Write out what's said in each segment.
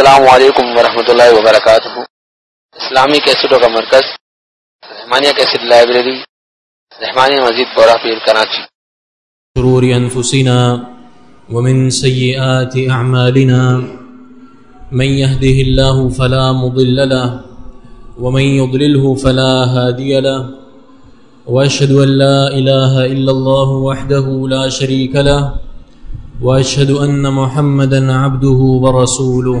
السلام علیکم ورحمۃ اللہ وبرکاتہ۔ اسلامی کیسٹوں کا مرکز، رحمانیہ کیسٹ لائبریری، رحمانیہ مزید بورا پیر کراچی۔ شرور أنفسنا ومن سيئات أعمالنا من يهده الله فلا مضل له، ومن يضلله فلا هادي له وأشهد أن لا إله إلا الله وحده لا شريك له وأشهد أن محمدا عبده ورسوله۔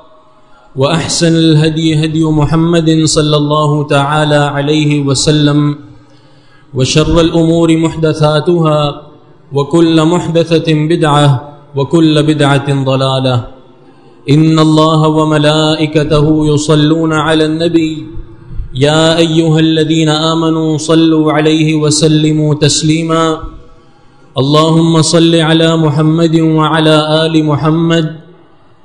وأحسن الهدي هدي محمد صلى الله تعالى عليه وسلم وشر الأمور محدثاتها وكل محدثة بدعة وكل بدعة ضلالة إن الله وملائكته يصلون على النبي يا أيها الذين آمنوا صلوا عليه وسلموا تسليما اللهم صل على محمد وعلى آل محمد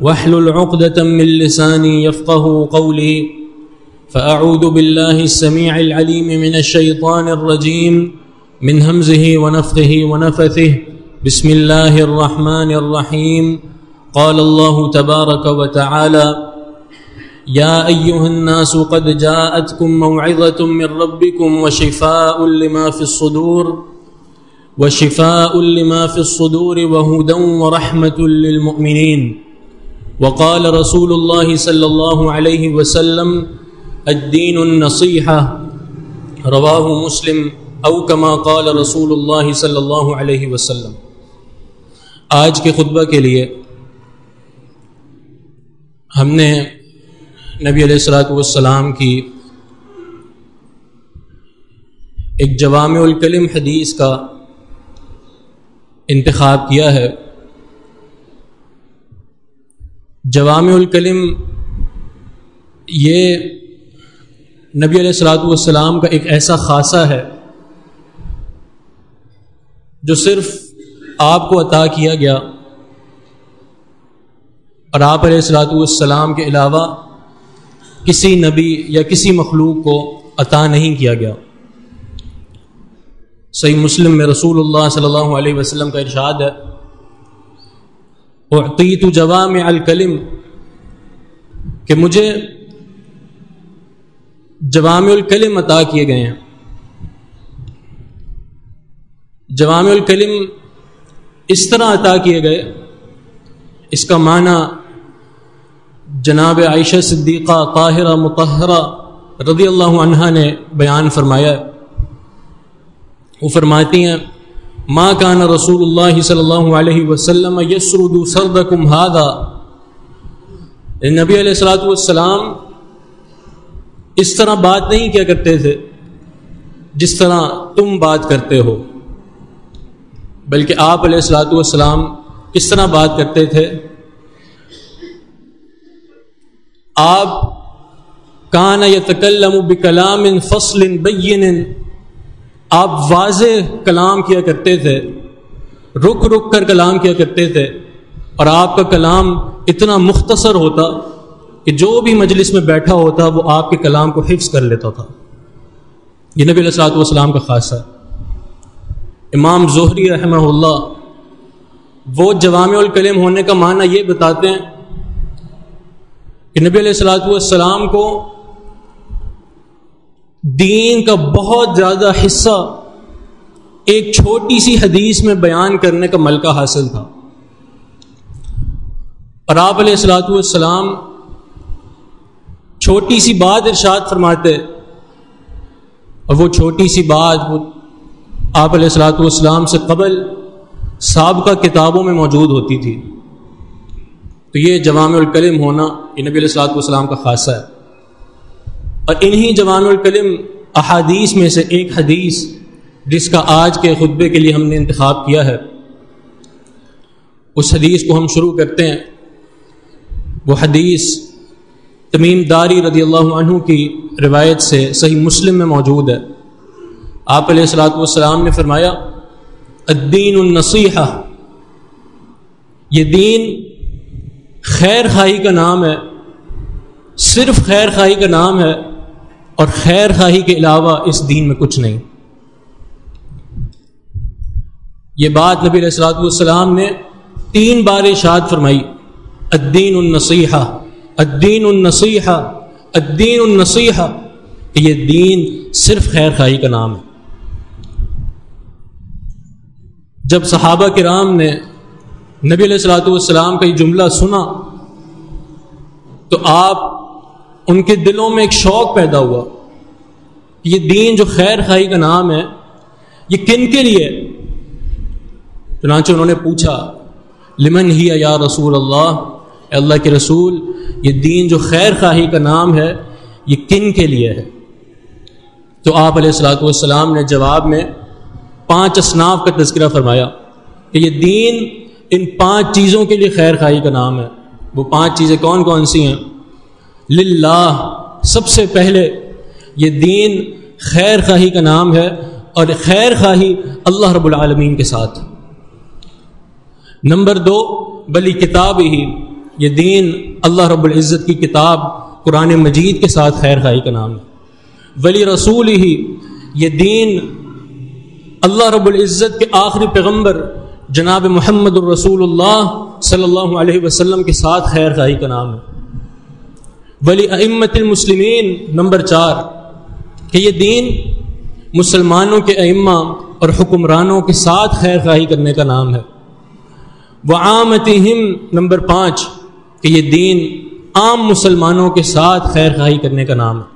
واحلل عقدة من لساني يفقه قولي فأعوذ بالله السميع العليم من الشيطان الرجيم من همزه ونفخه ونفثه بسم الله الرحمن الرحيم قال الله تبارك وتعالى يا أيها الناس قد جاءتكم موعظة من ربكم وشفاء لما في الصدور وشفاء لما في الصدور وهدى ورحمة للمؤمنين وقال رسول الله صلى الله عليه وسلم الدين النصيحة رواه مسلم، او كما قال رسول اللہ صلی اللہ علیہ وسلم۔ آج کے خطبہ کے لیے ہم نے نبی علیہ السلاۃ والسلام کی ایک جوام الکلم حدیث کا انتخاب کیا ہے۔ جوام الکلم یہ نبی علیہ السلاۃ والسلام کا ایک ایسا خاصہ ہے جو صرف آپ کو عطا کیا گیا اور آپ علیہ السلاۃ والسلام کے علاوہ کسی نبی یا کسی مخلوق کو عطا نہیں کیا گیا۔ صحیح مسلم میں رسول اللہ صلی اللہ علیہ وسلم کا ارشاد ہے۔ اعطیت جوام الکلم کہ مجھے جوام الکلم عطا کیے گئے ہیں۔ جوام الکلم اس طرح عطا کیے گئے، اس کا معنی جناب عائشہ صدیقہ طاہرہ متحرہ رضی اللہ عنہ نے بیان فرمایا وہ فرماتی ہیں ما کان رسول اللہ صلی اللہ علیہ وسلم یسرد سردکم ہادا نبی علیہ السلاۃ والسلام، اس طرح بات نہیں کیا کرتے تھے جس طرح تم بات کرتے ہو، بلکہ آپ علیہ السلاۃ والسلام کس طرح بات کرتے تھے، آپ کان یتکلم بکلام فصل بین آپ واضح کلام کیا کرتے تھے، رک رک کر کلام کیا کرتے تھے، اور آپ کا کلام اتنا مختصر ہوتا کہ جو بھی مجلس میں بیٹھا ہوتا وہ آپ کے کلام کو حفظ کر لیتا تھا۔ یہ نبی علیہ والسلام کا خاصہ ہے۔ امام ظہری رحمہ اللہ وہ جوام الکلم ہونے کا معنی یہ بتاتے ہیں کہ نبی علیہ السلاۃ والسلام کو دین کا بہت زیادہ حصہ ایک چھوٹی سی حدیث میں بیان کرنے کا ملکہ حاصل تھا۔ اور آپ علیہ السلاۃ والسلام چھوٹی سی بات ارشاد فرماتے اور وہ چھوٹی سی بات وہ آپ علیہ السلاۃ والسلام سے قبل سابقہ کتابوں میں موجود ہوتی تھی۔ تو یہ جوام الکلم ہونا یہ نبی علیہ السلاۃ والسلام کا خاصہ ہے۔ اور انہی جوام الکلم احادیث میں سے ایک حدیث جس کا آج کے خطبے کے لیے ہم نے انتخاب کیا ہے۔ اس حدیث کو ہم شروع کرتے ہیں۔ وہ حدیث تمیم داری رضی اللہ عنہ کی روایت سے صحیح مسلم میں موجود ہے۔ آپ علیہ السلاۃ والسلام نے فرمایا، الدین النصیحہ۔ یہ دین خیر خواہی کا نام ہے۔ صرف خیر خواہی کا نام ہے۔ اور خیر خواہی کے علاوہ اس دین میں کچھ نہیں۔ یہ بات نبی علیہ السلاۃ والسلام نے تین بار اشاد فرمائی، الدین النصیحہ الدین النصیحہ الدین النصیحہ، کہ یہ دین صرف خیر خواہی کا نام ہے۔ جب صحابہ کرام نے نبی علیہ السلاۃ والسلام کا یہ جملہ سنا، تو آپ ان کے دلوں میں ایک شوق پیدا ہوا کہ یہ دین جو خیر خواہی کا نام ہے، یہ کن کے لیے؟ چنانچہ انہوں نے پوچھا، لمن ہی یا رسول اللہ؟ اللہ کے رسول، یہ دین جو خیر خواہی کا نام ہے، یہ کن کے لیے ہے؟ تو آپ علیہ السلاۃ والسلام نے جواب میں پانچ اصناف کا تذکرہ فرمایا کہ یہ دین ان پانچ چیزوں کے لیے خیر خواہی کا نام ہے۔ وہ پانچ چیزیں کون کون سی ہیں؟ للہ، سب سے پہلے، یہ دین خیر خواہی کا نام ہے اور خیر خواہی اللہ رب العالمین کے ساتھ۔ نمبر دو، بلی کتاب ہی، یہ دین اللہ رب العزت کی کتاب قرآن مجید کے ساتھ خیر خائی کا نام ہے۔ ولی رسول ہی، یہ دین اللہ رب العزت کے آخری پیغمبر جناب محمد الرسول اللہ صلی اللہ علیہ وسلم کے ساتھ خیر خائی کا نام ہے۔ ولی امت المسلمین نمبر چار، کہ یہ دین مسلمانوں کے ائمہ اور حکمرانوں کے ساتھ خیر خواہی کرنے کا نام ہے۔ وہ نمبر پانچ، کہ یہ دین عام مسلمانوں کے ساتھ خیر خواہی کرنے کا نام ہے۔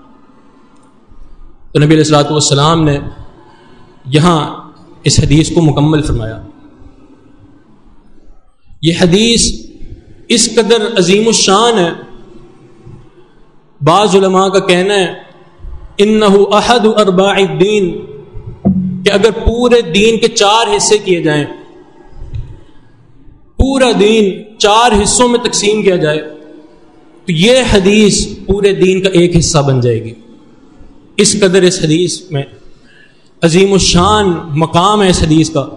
تو نبی علیہ السلاۃ والسلام نے یہاں اس حدیث کو مکمل فرمایا۔ یہ حدیث اس قدر عظیم الشان ہے بعض علماء کا کہنا ہے ان احد ارباء الدین، کہ اگر پورے دین کے چار حصے کیے جائیں، پورا دین چار حصوں میں تقسیم کیا جائے، تو یہ حدیث پورے دین کا ایک حصہ بن جائے گی۔ اس قدر اس حدیث میں عظیم الشان مقام ہے اس حدیث کا،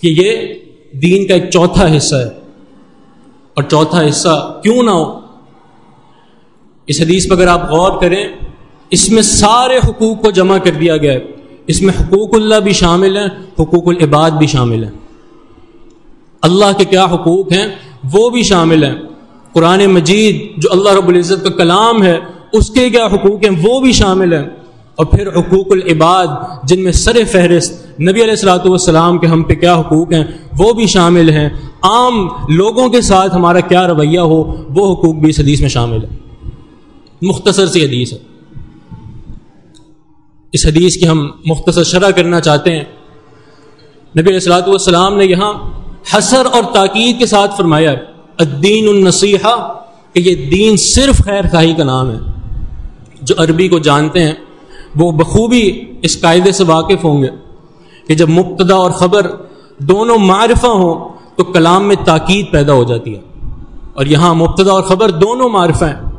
کہ یہ دین کا ایک چوتھا حصہ ہے۔ اور چوتھا حصہ کیوں نہ ہو؟ اس حدیث پہ اگر آپ غور کریں، اس میں سارے حقوق کو جمع کر دیا گیا ہے۔ اس میں حقوق اللہ بھی شامل ہیں، حقوق العباد بھی شامل ہیں۔ اللہ کے کیا حقوق ہیں؟ وہ بھی شامل ہیں۔ قرآن مجید جو اللہ رب العزت کا کلام ہے، اس کے کیا حقوق ہیں؟ وہ بھی شامل ہیں۔ اور پھر حقوق العباد، جن میں سر فہرست نبی علیہ السلاۃ والسلام کے ہم پہ کیا حقوق ہیں، وہ بھی شامل ہیں۔ عام لوگوں کے ساتھ ہمارا کیا رویہ ہو، وہ حقوق بھی اس حدیث میں شامل ہے مختصر سی حدیث ہے۔ اس حدیث کی ہم مختصر شرح کرنا چاہتے ہیں۔ نبی علیہ والسلام نے یہاں حسر اور تاکید کے ساتھ فرمایا الدین النصیحہ، کہ یہ دین صرف خیر خواہی کا نام ہے۔ جو عربی کو جانتے ہیں، وہ بخوبی اس قاعدے سے واقف ہوں گے کہ جب مبتدا اور خبر دونوں معرفہ ہوں، تو کلام میں تاکید پیدا ہو جاتی ہے۔ اور یہاں مبتدا اور خبر دونوں معرفہ ہیں۔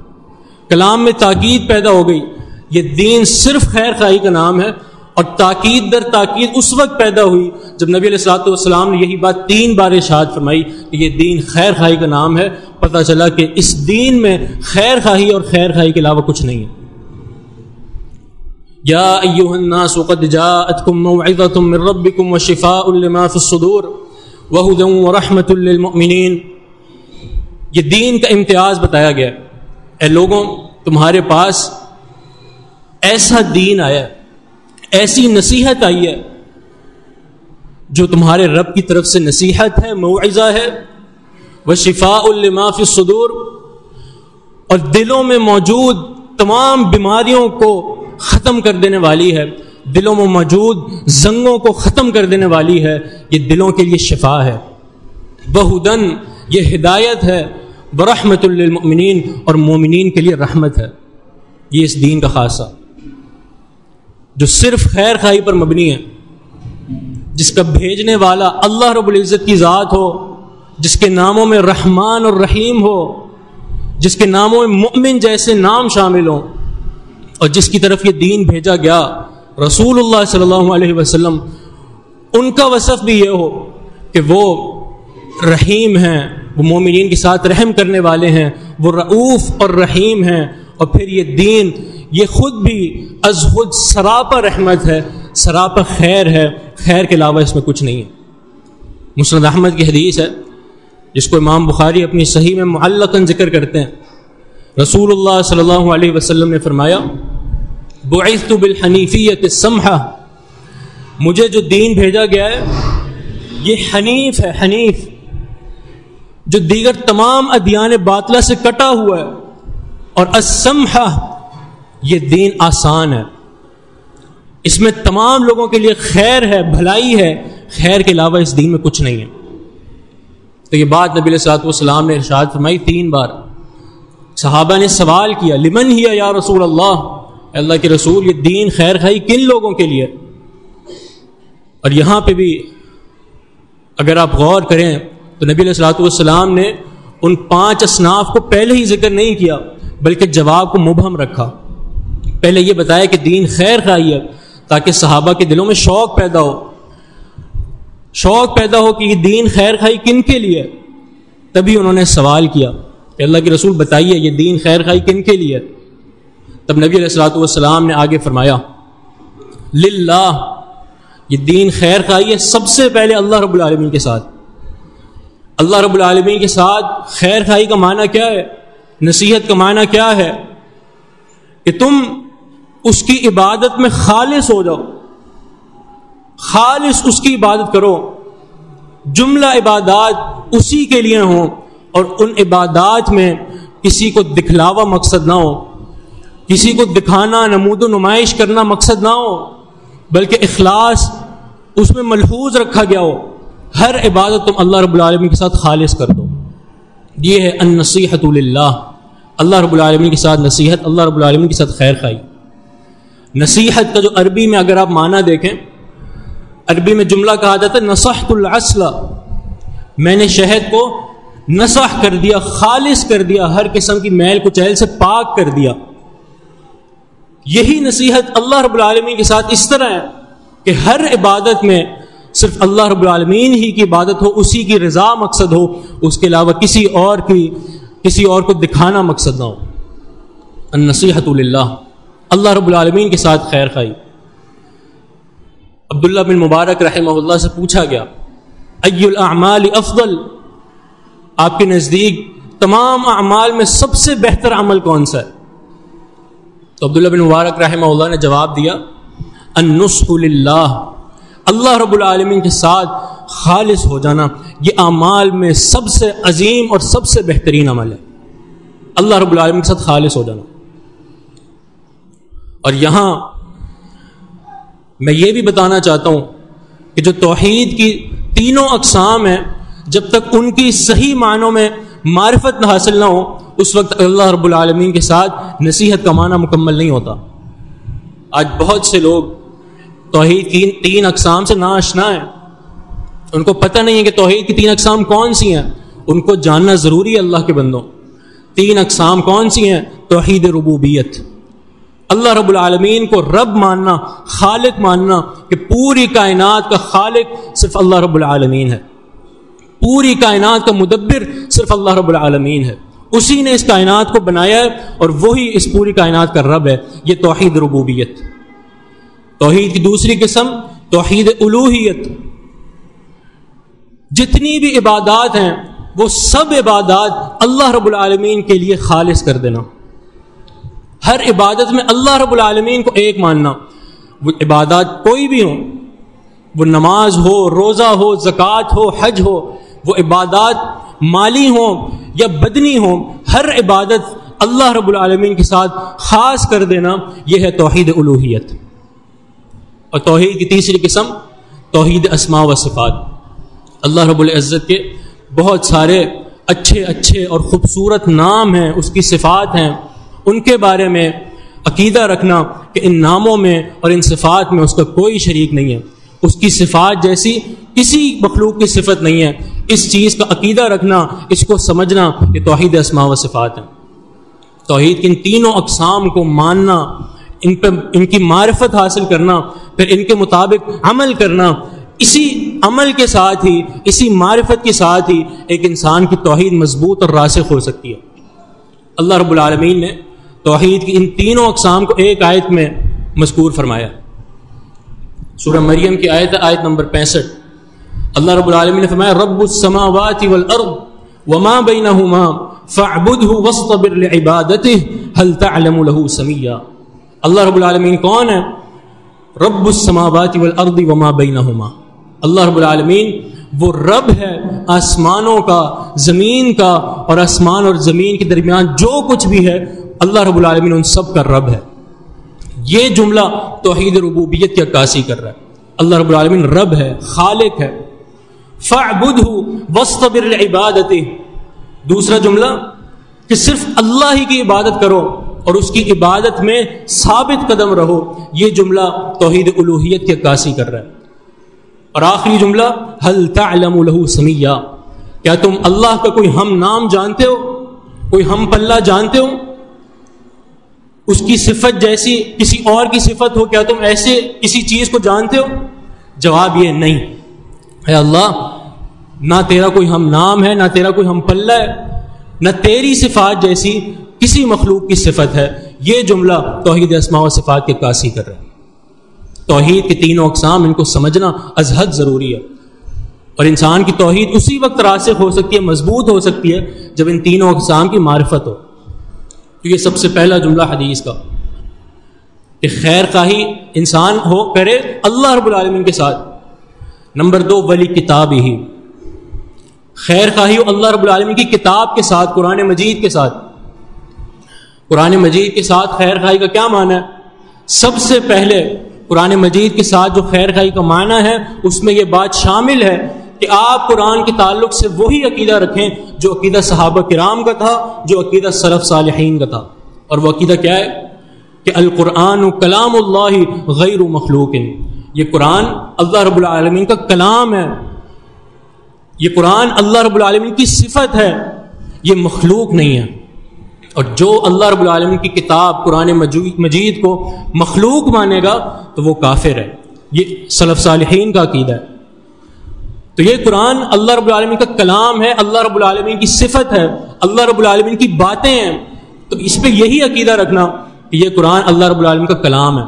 کلام میں تاکید پیدا ہو گئی۔ یہ دین صرف خیر خواہی کا نام ہے اور تاکید در تاکید اس وقت پیدا ہوئی جب نبی علیہ السلاۃ والسلام نے یہی بات تین بار اشاد فرمائی کہ یہ دین خیر خواہی کا نام ہے۔ پتہ چلا کہ اس دین میں خیر خواہی اور خیر خواہی کے علاوہ کچھ نہیں ہے۔ یا ایوہ الناس قد جاءتکم موعظة من ربکم وشفاء لما فی الصدور وہدن ورحمت للمؤمنین۔ یہ دین کا امتیاز بتایا گیا۔ اے لوگوں، تمہارے پاس ایسا دین آیا ایسی نصیحت آئی ہے، جو تمہارے رب کی طرف سے نصیحت ہے، موعظہ ہے وہ شفا فی الصدور، اور دلوں میں موجود تمام بیماریوں کو ختم کر دینے والی ہے، دلوں میں موجود زنگوں کو ختم کر دینے والی ہے، یہ دلوں کے لیے شفا ہے۔ بہدن یہ ہدایت ہے۔ برحمت للمؤمنین اور مومنین کے لیے رحمت ہے۔ یہ اس دین کا خاصہ۔ جو صرف خیر خائی پر مبنی ہے، جس کا بھیجنے والا اللہ رب العزت کی ذات ہو، جس کے ناموں میں رحمان اور رحیم ہو، جس کے ناموں میں مؤمن جیسے نام شامل ہوں، اور جس کی طرف یہ دین بھیجا گیا، رسول اللہ صلی اللہ علیہ وسلم، ان کا وصف بھی یہ ہو کہ وہ رحیم ہیں۔ وہ مومنین کے ساتھ رحم کرنے والے ہیں، وہ رعوف اور رحیم ہیں۔ اور پھر یہ دین، یہ خود بھی از خود سراپا رحمت ہے، سراپا خیر ہے۔ خیر کے علاوہ اس میں کچھ نہیں ہے۔ مسرد احمد کی حدیث ہے، جس کو امام بخاری اپنی صحیح میں معلقاً ذکر کرتے ہیں۔ رسول اللہ صلی اللہ علیہ وسلم نے فرمایا، بعثت بالحنیفیت سمحا مجھے جو دین بھیجا گیا ہے، یہ حنیف ہے، حنیف۔ جو دیگر تمام ادیان باطلہ سے کٹا ہوا ہے۔ اور اسمحا یہ دین آسان ہے۔ اس میں تمام لوگوں کے لیے خیر ہے، بھلائی ہے۔ خیر کے علاوہ اس دین میں کچھ نہیں ہے۔ تو یہ بات نبی علیہ والسلام نے ارشاد فرمائی تین بار۔ صحابہ نے سوال کیا، لمن ہی یا رسول اللہ؟ اللہ کے رسول، یہ دین خیر خائی کن لوگوں کے لیے؟ اور یہاں پہ بھی اگر آپ غور کریں تو نبی علیہ السلاۃ والسلام نے ان پانچ اصناف کو پہلے ہی ذکر نہیں کیا، بلکہ جواب کو مبہم رکھا۔ پہلے یہ بتایا کہ دین خیر خائی ہے، تاکہ صحابہ کے دلوں میں شوق پیدا ہو۔ شوق پیدا ہو کہ یہ دین خیر خائی کن کے لیے؟ تبھی انہوں نے سوال کیا کہ اللہ کے رسول بتائیے یہ دین خیر خائی کن کے لیے؟ تب نبی علیہ السلاۃ والسلام نے آگے فرمایا، للہ، یہ دین خیر خائی ہے سب سے پہلے اللہ رب العالمین کے ساتھ۔ اللہ رب العالمین کے ساتھ خیر خائی کا معنی کیا ہے؟ نصیحت کا معنی کیا ہے؟ کہ تم اس کی عبادت میں خالص ہو جاؤ۔ خالص اس کی عبادت کرو۔ جملہ عبادات اسی کے لیے ہوں اور ان عبادات میں کسی کو دکھلاوا مقصد نہ ہو۔ کسی کو دکھانا، نمود و نمائش کرنا مقصد نہ ہو، بلکہ اخلاص اس میں ملحوظ رکھا گیا ہو۔ ہر عبادت تم اللہ رب العالمین کے ساتھ خالص کر دو۔ یہ ہے ان نصیحت اللہ اللہ رب العالمین کے ساتھ نصیحت، اللہ رب العالمین کے ساتھ خیر خائی۔ نصیحت کا جو عربی میں اگر آپ معنی دیکھیں، عربی میں جملہ کہا جاتا ہے، نصحت الاصل میں نے شہد کو نصح کر دیا، خالص کر دیا، ہر قسم کی میل کو چہل سے پاک کر دیا۔ یہی نصیحت اللہ رب العالمین کے ساتھ اس طرح ہے کہ ہر عبادت میں صرف اللہ رب العالمین ہی کی عبادت ہو، اسی کی رضا مقصد ہو۔ اس کے علاوہ کسی اور کی، کسی اور کو دکھانا مقصد نہ ہو۔ نصیحت اللہ اللہ رب العالمین کے ساتھ خیر خائی عبداللہ بن مبارک رحمہ اللہ سے پوچھا گیا ای الاعمال افضل؟ آپ کے نزدیک تمام اعمال میں سب سے بہتر عمل کون سا ہے؟ تو عبداللہ بن مبارک رحمہ اللہ نے جواب دیا النسخ للہ۔ اللہ رب العالمین کے ساتھ خالص ہو جانا یہ اعمال میں سب سے عظیم اور سب سے بہترین عمل ہے۔ اللہ رب العالمین کے ساتھ خالص ہو جانا۔ اور یہاں میں یہ بھی بتانا چاہتا ہوں کہ جو توحید کی تینوں اقسام ہیں، جب تک ان کی صحیح معنوں میں معرفت نہ حاصل نہ ہو، اس وقت اللہ رب العالمین کے ساتھ نصیحت کا معنی مکمل نہیں ہوتا۔ آج بہت سے لوگ توحید کی تین اقسام سے ناشنا ہیں ان کو پتہ نہیں ہے کہ توحید کی تین اقسام کون سی ہیں۔ ان کو جاننا ضروری ہے اللہ کے بندوں۔ تین اقسام کون سی ہیں؟ توحید ربوبیت۔ اللہ رب العالمین کو رب ماننا، خالق ماننا کہ پوری کائنات کا خالق صرف اللہ رب العالمین ہے۔ پوری کائنات کا مدبر صرف اللہ رب العالمین ہے۔ اسی نے اس کائنات کو بنایا ہے اور وہی اس پوری کائنات کا رب ہے۔ یہ توحید ربوبیت۔ توحید کی دوسری قسم توحید الوحیت جتنی بھی عبادات ہیں، وہ سب عبادات اللہ رب العالمین کے لیے خالص کر دینا۔ ہر عبادت میں اللہ رب العالمین کو ایک ماننا۔ وہ عبادات کوئی بھی ہوں، وہ نماز ہو، روزہ ہو، زکوٰۃ ہو، حج ہو، وہ عبادات مالی ہوں یا بدنی ہوں، ہر عبادت اللہ رب العالمین کے ساتھ خاص کر دینا۔ یہ ہے توحید الوحیت اور توحید کی تیسری قسم توحید اسماء و صفات۔ اللہ رب العزت کے بہت سارے اچھے اچھے اور خوبصورت نام ہیں، اس کی صفات ہیں۔ ان کے بارے میں عقیدہ رکھنا کہ ان ناموں میں اور ان صفات میں اس کا کوئی شریک نہیں ہے۔ اس کی صفات جیسی کسی مخلوق کی صفت نہیں ہے۔ اس چیز کا عقیدہ رکھنا، اس کو سمجھنا کہ توحید اسماء و صفات ہیں۔ توحید کی ان تینوں اقسام کو ماننا ان پہ ان کی معرفت حاصل کرنا، پھر ان کے مطابق عمل کرنا۔ اسی عمل کے ساتھ ہی، اسی معرفت کے ساتھ ہی ایک انسان کی توحید مضبوط اور راسخ ہو سکتی ہے۔ اللہ رب العالمین نے توحید کی ان تینوں اقسام کو ایک آیت میں مذکور فرمایا۔ سورہ مریم کی آیت آیت نمبر پینسٹھ۔ اللہ رب العالمین نے فرمایا، رب السماوات والارض وما بینہما فاعبدہ واصطبر لعبادتہ هل تعلم له سمیہ اللہ رب العالمین کون ہے؟ رب السماوات والارض وما بینہما۔ اللہ رب العالمین، وہ رب ہے آسمانوں کا، زمین کا، اور آسمان اور زمین کے درمیان جو کچھ بھی ہے، اللہ رب العالمین ان سب کا رب ہے۔ یہ جملہ توحید ربوبیت کی عکاسی کر رہا ہے۔ اللہ رب العالمین رب ہے، خالق ہے۔ فعبدہ واصطبر لعبادتہ۔ دوسرا جملہ، کہ صرف اللہ ہی کی عبادت کرو۔ اور اس کی عبادت میں ثابت قدم رہو۔ یہ جملہ توحید الوحیت کی عکاسی کر رہا ہے۔ اور آخری جملہ حل تعلم له سمیہ کیا تم اللہ کا کوئی ہم نام جانتے ہو؟ کوئی ہم پلہ جانتے ہو؟ اس کی صفت جیسی، کسی اور کی صفت ہو، کیا تم ایسے کسی چیز کو جانتے ہو؟ جواب یہ نہیں۔ اے اللہ، نہ تیرا کوئی ہم نام ہے، نہ تیرا کوئی ہم پلہ ہے، نہ تیری صفات جیسی کسی مخلوق کی صفت ہے، یہ جملہ توحید اسماء و صفات کے کاسی کر رہے ہیں توحید کے تینوں اقسام ان کو سمجھنا از حد ضروری ہے۔ اور انسان کی توحید اسی وقت راسخ ہو سکتی ہے، مضبوط ہو سکتی ہے، جب ان تینوں اقسام کی معرفت ہو۔ تو یہ سب سے پہلا جملہ حدیث کا۔ کہ خیر خواہی انسان ہو، کرے اللہ رب العالمین کے ساتھ۔ نمبر دو، ولی کتاب ہی۔ خیر خواہی اللہ رب العالمین کی کتاب کے ساتھ، قرآن مجید کے ساتھ۔ قرآن مجید کے ساتھ خیر خائی کا کیا معنی ہے؟ سب سے پہلے قرآن مجید کے ساتھ جو خیر خائی کا معنی ہے، اس میں یہ بات شامل ہے کہ آپ قرآن کے تعلق سے وہی عقیدہ رکھیں جو عقیدہ صحابہ کرام کا تھا، جو عقیدہ صرف صالحین کا تھا۔ اور وہ عقیدہ کیا ہے؟ کہ القرآن کلام اللہ غیر مخلوق۔ یہ قرآن اللہ رب العالمین کا کلام ہے۔ یہ قرآن اللہ رب العالمین کی صفت ہے۔ یہ مخلوق نہیں ہے۔ اور جو اللہ رب العالمین کی کتاب قرآن مجید کو مخلوق مانے گا تو وہ کافر ہے۔ یہ صلف صالحین کا عقیدہ ہے۔ تو یہ قرآن اللہ رب العالمین کا کلام ہے، اللہ رب العالمین کی صفت ہے، اللہ رب العالمین کی باتیں ہیں۔ تو اس پہ یہی عقیدہ رکھنا کہ یہ قرآن اللہ رب العالمین کا کلام ہے۔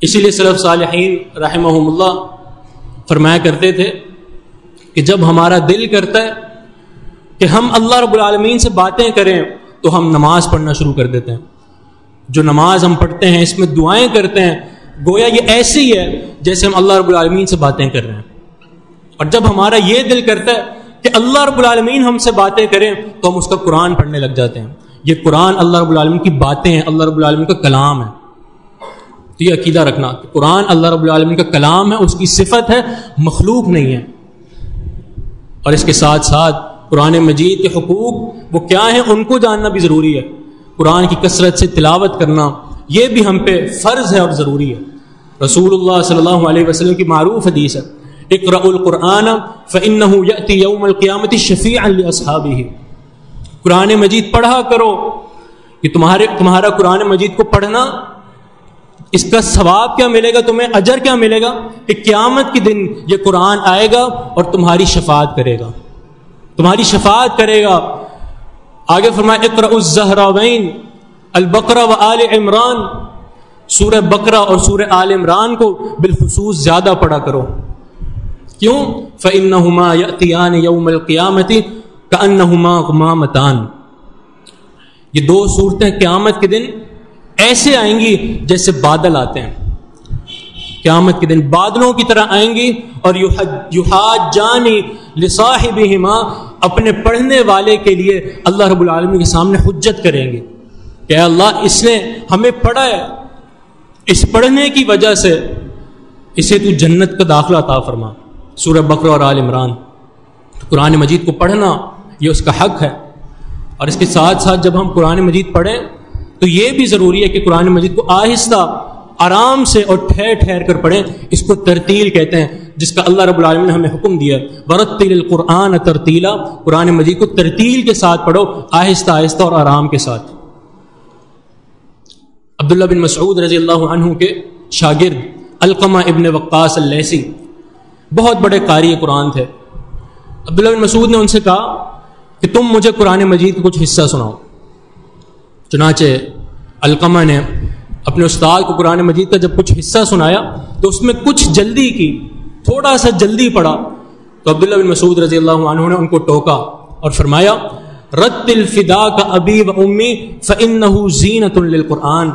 اسی لیے صلف صالحین رحمہ اللہ فرمایا کرتے تھے کہ جب ہمارا دل کرتا ہے کہ ہم اللہ رب العالمین سے باتیں کریں تو ہم نماز پڑھنا شروع کر دیتے ہیں۔ جو نماز ہم پڑھتے ہیں، اس میں دعائیں کرتے ہیں، گویا یہ ایسی ہے جیسے ہم اللہ رب العالمین سے باتیں کر رہے ہیں۔ اور جب ہمارا یہ دل کرتا ہے کہ اللہ رب العالمین ہم سے باتیں کریں تو ہم اس کا قرآن پڑھنے لگ جاتے ہیں۔ یہ قرآن اللہ رب العالمین کی باتیں ہیں، اللہ رب العالمین کا کلام ہے۔ تو یہ عقیدہ رکھنا کہ قرآن اللہ رب العالمین کا کلام ہے، اس کی صفت ہے، مخلوق نہیں ہے۔ اور اس کے ساتھ ساتھ قرآن مجید کے حقوق وہ کیا ہیں ان کو جاننا بھی ضروری ہے۔ قرآن کی کثرت سے تلاوت کرنا یہ بھی ہم پہ فرض ہے اور ضروری ہے۔ رسول اللہ صلی اللہ علیہ وسلم کی معروف حدیث ہے۔ اقرا القرآن فنحتی یوم القیامت شفیع ہی قرآن مجید پڑھا کرو۔ کہ تمہارے تمہارا قرآن مجید کو پڑھنا اس کا ثواب کیا ملے گا؟ تمہیں اجر کیا ملے گا کہ قیامت کے دن یہ قرآن آئے گا اور تمہاری شفاعت کرے گا۔ تمہاری شفاعت کرے گا۔ آگے فرمائے اقرا الزہراوین البقرا و آل عمران۔ سورہ بکرا اور سورہ عال عمران کو بالخصوص زیادہ پڑھا کرو۔ کیوں؟ فنما یتیان یوم القیامتی کا انہما متان یہ دو صورتیں قیامت کے دن ایسے آئیں گی جیسے بادل آتے ہیں۔ قیامت کے دن بادلوں کی طرح آئیں گی اور جانی لصاحب اپنے پڑھنے والے کے لیے اللہ رب العالمین کے سامنے حجت کریں گے کہ اللہ، اس نے ہمیں پڑھا ہے۔ اس پڑھنے کی وجہ سے اسے تو جنت کا داخلہ عطا فرما۔ سورہ بکر اور عال عمران۔ قرآن مجید کو پڑھنا، یہ اس کا حق ہے۔ اور اس کے ساتھ ساتھ جب ہم قرآن مجید پڑھیں، تو یہ بھی ضروری ہے کہ قرآن مجید کو آہستہ آرام سے اور ٹھہر ٹھہر کر پڑھیں۔ اس کو ترتیل کہتے ہیں، جس کا اللہ رب العالمین نے ہمیں حکم دیا ورتل القرآن ترتیلا قرآن مجید کو ترتیل کے ساتھ پڑھو، آہستہ آہستہ اور آرام کے ساتھ۔ عبداللہ بن مسعود رضی اللہ عنہ کے شاگرد القمہ ابن وقاص اللیسی بہت بڑے قاری قرآن تھے۔ عبداللہ بن مسعود نے ان سے کہا کہ تم مجھے قرآن مجید کا کچھ حصہ سناؤ۔ چنانچہ القمہ نے اپنے استاد کو قرآن مجید کا جب کچھ حصہ سنایا تو اس میں کچھ جلدی کی، تھوڑا سا جلدی پڑا۔ تو عبداللہ بن مسعود رضی اللہ عنہ نے ان کو ٹوکا اور فرمایا رت الفدا کا ابی و امی فن زینت للقرآن۔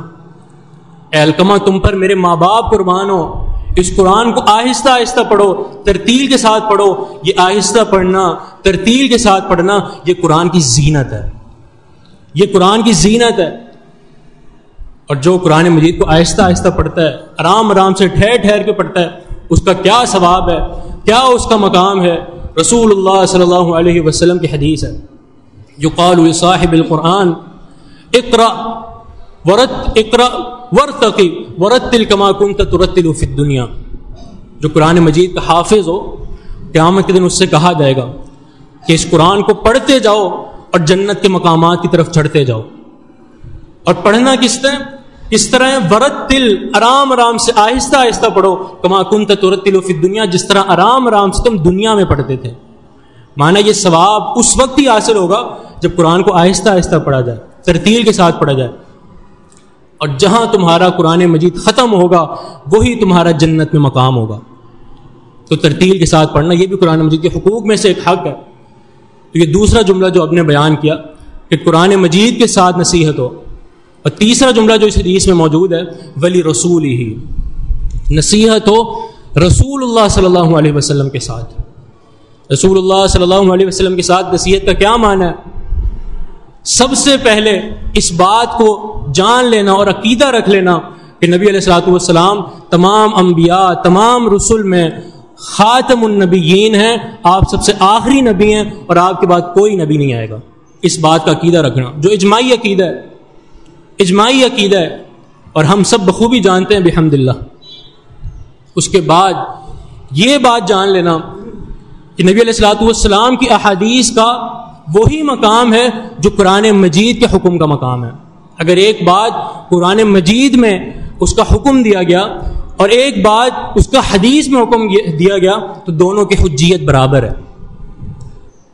اے الکما، تم پر میرے ماں باپ قربان ہو۔ اس قرآن کو آہستہ آہستہ پڑھو، ترتیل کے ساتھ پڑھو۔ یہ آہستہ پڑھنا، ترتیل کے ساتھ پڑھنا، یہ قرآن کی زینت ہے۔ یہ قرآن کی زینت ہے۔ اور جو قرآن مجید کو آہستہ آہستہ پڑھتا ہے، آرام آرام سے ٹھہر ٹھہر کے پڑھتا ہے، اس کا کیا ثواب ہے، کیا اس کا مقام ہے؟ رسول اللہ صلی اللہ علیہ وسلم کی حدیث ہے۔ جو قال صاحب القرآن اقرا ورت اقرا ورتقی ورت الکما کن ترتل فی دنیا جو قرآن مجید کا حافظ ہو، قیامت کے دن اس سے کہا جائے گا کہ اس قرآن کو پڑھتے جاؤ اور جنت کے مقامات کی طرف چڑھتے جاؤ۔ اور پڑھنا کس طرح اس طرح ورت تل آرام آرام سے آہستہ آہستہ پڑھو۔ کما کن ترت تل فی دنیا جس طرح آرام آرام سے تم دنیا میں پڑھتے تھے۔ مانا یہ ثواب اس وقت ہی حاصل ہوگا جب قرآن کو آہستہ آہستہ پڑھا جائے، ترتیل کے ساتھ پڑھا جائے۔ اور جہاں تمہارا قرآن مجید ختم ہوگا، وہی تمہارا جنت میں مقام ہوگا۔ تو ترتیل کے ساتھ پڑھنا یہ بھی قرآن مجید کے حقوق میں سے ایک حق ہے۔ تو یہ دوسرا جملہ جو اب نے بیان کیا کہ قرآن مجید کے ساتھ نصیحت ہو۔ اور تیسرا جملہ جو اس حدیث میں موجود ہے، ولی رسول ہی نصیحت ہو رسول اللہ صلی اللہ علیہ وسلم کے ساتھ۔ رسول اللہ صلی اللہ علیہ وسلم کے ساتھ نصیحت کا کیا معنی ہے؟ سب سے پہلے اس بات کو جان لینا اور عقیدہ رکھ لینا کہ نبی علیہ السلاۃ والسلام تمام انبیاء، تمام رسول میں خاتم النبیین ہیں۔ آپ سب سے آخری نبی ہیں اور آپ کے بعد کوئی نبی نہیں آئے گا۔ اس بات کا عقیدہ رکھنا، جو اجماعی عقیدہ ہے۔ اجماعی عقیدہ ہے اور ہم سب بخوبی جانتے ہیں بحمد اللہ اس کے بعد یہ بات جان لینا کہ نبی علیہ السلاۃ والسلام کی احادیث کا وہی مقام ہے جو قرآن مجید کے حکم کا مقام ہے۔ اگر ایک بات قرآن مجید میں اس کا حکم دیا گیا اور ایک بات اس کا حدیث میں حکم دیا گیا تو دونوں کی حجیت برابر ہے۔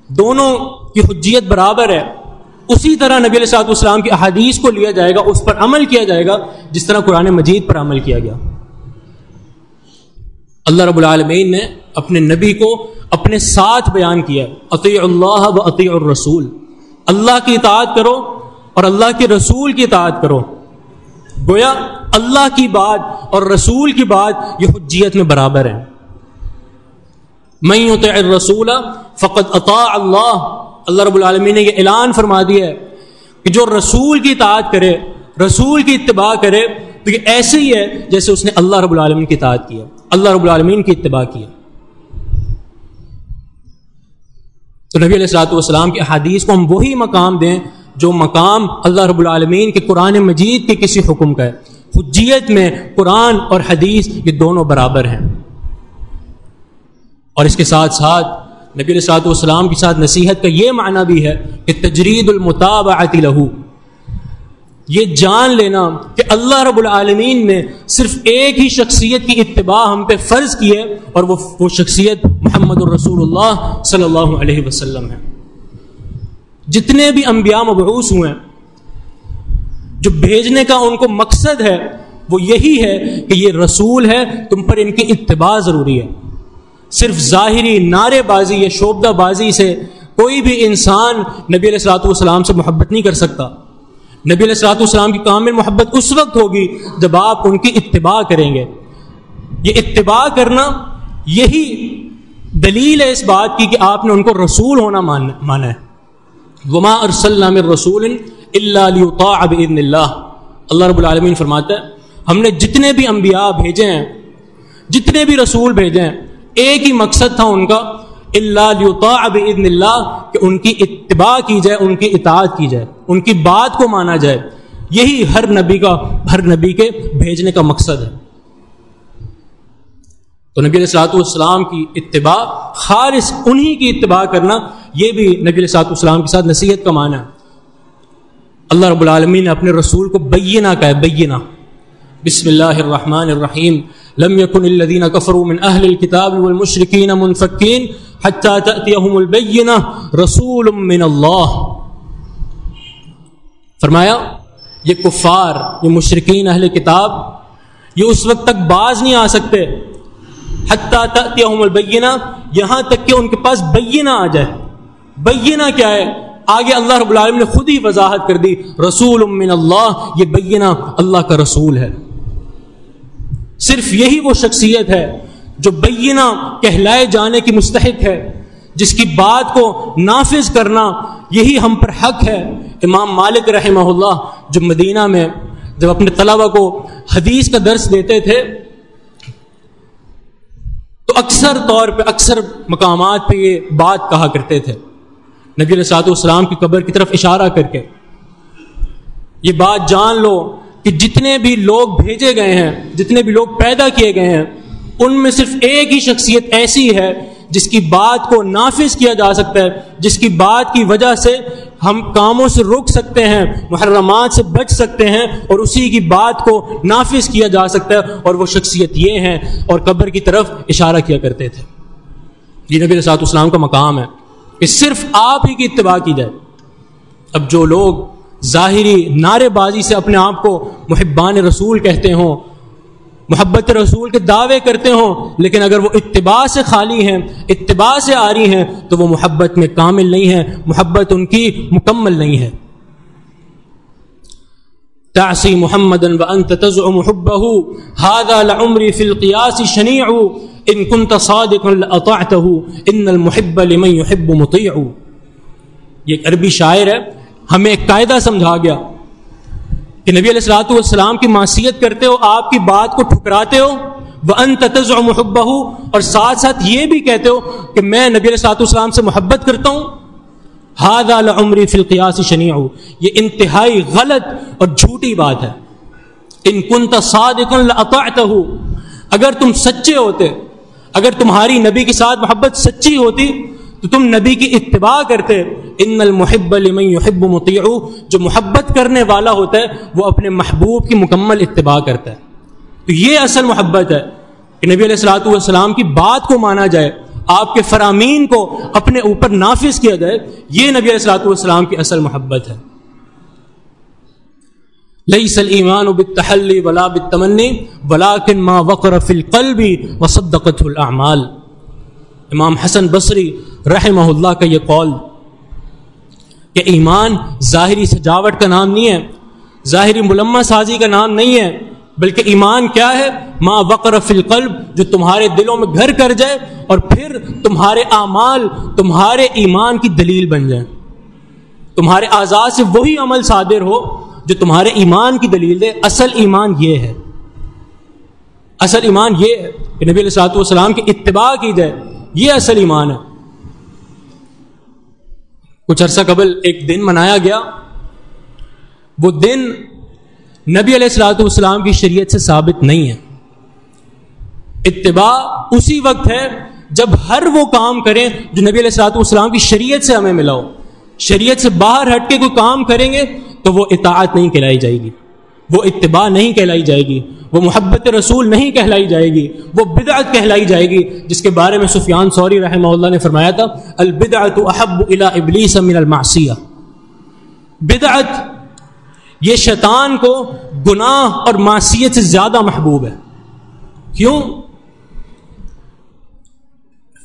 دونوں کی حجیت برابر ہے۔ اسی طرح نبی علیہ صاحب السلام کی احادیث کو لیا جائے گا، اس پر عمل کیا جائے گا، جس طرح قرآن مجید پر عمل کیا گیا۔ اللہ رب العالمین نے اپنے نبی کو اپنے ساتھ بیان کیا عطی اللہ و عطی الرسول۔ اللہ کی اطاعت کرو اور اللہ کے رسول کی اطاعت کرو۔ گویا اللہ کی بات اور رسول کی بات یہ حجیت میں برابر ہے۔ میں یطع الرسول فقط عطا اللہ اللہ رب العالمین نے یہ اعلان فرما دیا ہے کہ جو رسول کی اطاعت کرے، رسول کی اتباع کرے، تو یہ ایسے ہی ہے جیسے اس نے اللہ رب العالمین کی اطاعت کیا اللہ رب العالمین کی اتباع کیا تو نبی علیہ السلاۃ والسلام کی احادیث کو ہم وہی مقام دیں جو مقام اللہ رب العالمین کے قرآن مجید کے کسی حکم کا ہے۔ حجیت میں قرآن اور حدیث یہ دونوں برابر ہیں۔ اور اس کے ساتھ ساتھ نبی علیہ السلاۃ والسلام کے ساتھ نصیحت کا یہ معنی بھی ہے کہ تجرید المطابعت لہو۔ یہ جان لینا کہ اللہ رب العالمین نے صرف ایک ہی شخصیت کی اتباع ہم پہ فرض کی ہے اور وہ وہ شخصیت محمد الرسول اللہ صلی اللہ علیہ وسلم ہے۔ جتنے بھی انبیاء مبعوث ہوئے ہیں، جو بھیجنے کا ان کو مقصد ہے، وہ یہی ہے کہ یہ رسول ہے، تم پر ان کی اتباع ضروری ہے۔ صرف ظاہری نعرے بازی یا شوبدہ بازی سے کوئی بھی انسان نبی علیہ السلاۃ والسلام سے محبت نہیں کر سکتا۔ نبی علیہ السلاۃ والسلام کی کامل محبت اس وقت ہوگی جب آپ ان کی اتباع کریں گے۔ یہ اتباع کرنا یہی دلیل ہے اس بات کی کہ آپ نے ان کو رسول ہونا مانا ہے۔ وما ارسلنا من رسول اللہ اللہ اللہ رب العالمین فرماتا ہے، ہم نے جتنے بھی انبیاء بھیجے ہیں، جتنے بھی رسول بھیجے ہیں ایک ہی مقصد تھا ان کا اللہ باذن اللہ کہ ان کی اتباع کی جائے، ان کی اطاعت کی جائے، ان کی بات کو مانا جائے۔ یہی ہر نبی کا، ہر نبی کے بھیجنے کا مقصد ہے۔ تو نبی علیہ والسلام کی اتباع، خالص انہی کی اتباع کرنا، یہ بھی نبی علیہ والسلام کے ساتھ نصیحت کا معنی ہے۔ اللہ رب العالمین نے اپنے رسول کو بینہ کا ہے، بینہ۔ بسم اللہ الرحمن الرحیم. لم يكن الذين كفروا من اهل الكتاب والمشركين منفكين حتى تاتيهم البينه رسول من الله فرمایا، یہ کفار، یہ مشرقین اہل کتاب، یہ اس وقت تک باز نہیں آ سکتے حتیٰ تأتیہم البینہ، یہاں تک کہ ان کے پاس بینہ آ جائے. بینہ کیا ہے؟ آگے اللہ رب العالمین نے خود ہی وضاحت کر دی، رسول من اللہ، یہ بینہ اللہ کا رسول ہے. صرف یہی وہ شخصیت ہے جو بینہ کہلائے جانے کی مستحق ہے، جس کی بات کو نافذ کرنا یہی ہم پر حق ہے۔ امام مالک رحمہ اللہ جو مدینہ میں جب اپنے طلبہ کو حدیث کا درس دیتے تھے، تو اکثر طور پہ، اکثر مقامات پہ یہ بات کہا کرتے تھے۔ نبی علیہ سعد والسلام کی قبر کی طرف اشارہ کر کے، یہ بات جان لو کہ جتنے بھی لوگ بھیجے گئے ہیں، جتنے بھی لوگ پیدا کیے گئے ہیں، ان میں صرف ایک ہی شخصیت ایسی ہے جس کی بات کو نافذ کیا جا سکتا ہے، جس کی بات کی وجہ سے ہم کاموں سے روک سکتے ہیں، محرمات سے بچ سکتے ہیں اور اسی کی بات کو نافذ کیا جا سکتا ہے اور وہ شخصیت یہ ہیں اور قبر کی طرف اشارہ کیا کرتے تھے۔ یہ نبی صاحب اسلام کا مقام ہے کہ صرف آپ ہی کی اتباع کی جائے۔ اب جو لوگ ظاہری نعرے بازی سے اپنے آپ کو محبان رسول کہتے ہوں، محبت رسول کے دعوے کرتے ہوں، لیکن اگر وہ اتباع سے خالی ہیں، اتباع سے آ رہی ہیں، تو وہ محبت میں کامل نہیں ہے محبت ان کی مکمل نہیں ہے۔ تعصی محمد وانت تزعم حبه، هذا لعمري في القياس شنيع ان كنت صادقا لاطعته ان المحب لمن يحب مطيع یہ عربی شاعر ہے ہمیں ایک قاعدہ سمجھا گیا کہ نبی علیہ السلاۃ والسلام کی معصیت کرتے ہو، آپ کی بات کو ٹھکراتے ہو وہ ان تتز و محبہ اور ساتھ ساتھ یہ بھی کہتے ہو کہ میں نبی علیہ السلاۃ والسلام سے محبت کرتا ہوں۔ ہاد عمری فلقیاس شنی یہ انتہائی غلط اور جھوٹی بات ہے۔ ان کن تصاد اگر تم سچے ہوتے، اگر تمہاری نبی کے ساتھ محبت سچی ہوتی تو تم نبی کی اتباع کرتے۔ ان المحب لمن يحب مطیع جو محبت کرنے والا ہوتا ہے، وہ اپنے محبوب کی مکمل اتباع کرتا ہے۔ تو یہ اصل محبت ہے کہ نبی علیہ السلاۃ والسلام کی بات کو مانا جائے، آپ کے فرامین کو اپنے اوپر نافذ کیا جائے۔ یہ نبی علیہ السلاۃ والسلام کی اصل محبت ہے۔ ليس الايمان بالتحلي ولا بالتمني ولكن ما وقر في القلب وصدقته الاعمال امام حسن بصری رحمہ اللہ کا یہ قول کہ ایمان ظاہری سجاوٹ کا نام نہیں ہے، ظاہری ملمہ سازی کا نام نہیں ہے، بلکہ ایمان کیا ہے؟ ماں وقر فی القلب، جو تمہارے دلوں میں گھر کر جائے اور پھر تمہارے اعمال، تمہارے ایمان کی دلیل بن جائیں تمہارے آزاد سے وہی عمل صادر ہو جو تمہارے ایمان کی دلیل دے۔ اصل ایمان یہ ہے۔ اصل ایمان یہ ہے کہ نبی علیہ والسلام کی اتباع کی جائے۔ یہ اصل ایمان ہے۔ کچھ عرصہ قبل ایک دن منایا گیا۔ وہ دن نبی علیہ السلاۃ والسلام کی شریعت سے ثابت نہیں ہے۔ اتباع اسی وقت ہے جب ہر وہ کام کریں جو نبی علیہ السلاۃ والسلام کی شریعت سے ہمیں ملا ہو۔ شریعت سے باہر ہٹ کے کوئی کام کریں گے تو وہ اطاعت نہیں کہلائی جائے گی۔ وہ اتباع نہیں کہلائی جائے گی، وہ محبت رسول نہیں کہلائی جائے گی، وہ بدعت کہلائی جائے گی، جس کے بارے میں سفیان سوری رحمہ اللہ نے فرمایا تھا، البدعت احب الى ابلیس من المعصیہ۔ بدعت، یہ شیطان کو گناہ اور معصیت سے زیادہ محبوب ہے۔ کیوں؟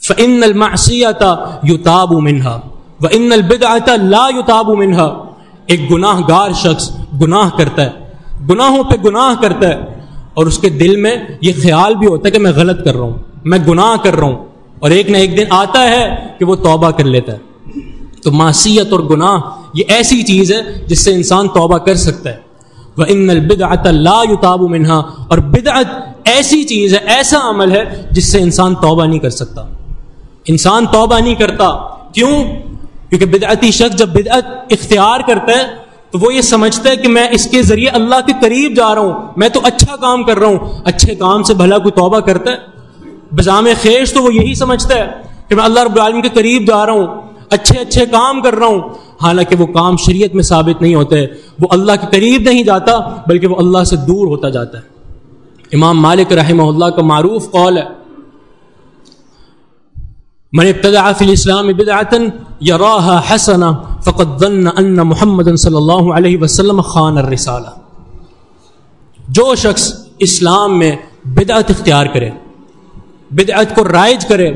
فن المعصیت یتاب منہا و ان البدعت لا یتاب منہا ایک گناہ گار شخص گناہ کرتا ہے۔ گناہوں پہ گناہ کرتا ہے اور اس کے دل میں یہ خیال بھی ہوتا ہے کہ میں غلط کر رہا ہوں، میں گناہ کر رہا ہوں اور ایک نہ ایک دن آتا ہے کہ وہ توبہ کر لیتا ہے۔ تو معصیت اور گناہ یہ ایسی چیز ہے جس سے انسان توبہ کر سکتا ہے۔ وہ ان البدعت لا یتاب منہا اور بدعت ایسی چیز ہے، ایسا عمل ہے جس سے انسان توبہ نہیں کر سکتا۔ انسان توبہ نہیں کرتا۔ کیوں؟ کیونکہ بدعتی شخص جب بدعت اختیار کرتا ہے تو وہ یہ سمجھتا ہے کہ میں اس کے ذریعے اللہ کے قریب جا رہا ہوں، میں تو اچھا کام کر رہا ہوں۔ اچھے کام سے بھلا کوئی توبہ کرتا ہے؟ بجام خیش تو وہ یہی سمجھتا ہے کہ میں اللہ رب العالمین کے قریب جا رہا ہوں، اچھے اچھے کام کر رہا ہوں۔ حالانکہ وہ کام شریعت میں ثابت نہیں ہوتے وہ اللہ کے قریب نہیں جاتا، بلکہ وہ اللہ سے دور ہوتا جاتا ہے۔ امام مالک رحمہ اللہ کا معروف قول ہے من ابتدع في الاسلام بدعه يراها حسنه فقد ظن ان محمد صلی اللہ علیہ وسلم خان الرسالہ جو شخص اسلام میں بدعت اختیار کرے، بدعت کو رائج کرے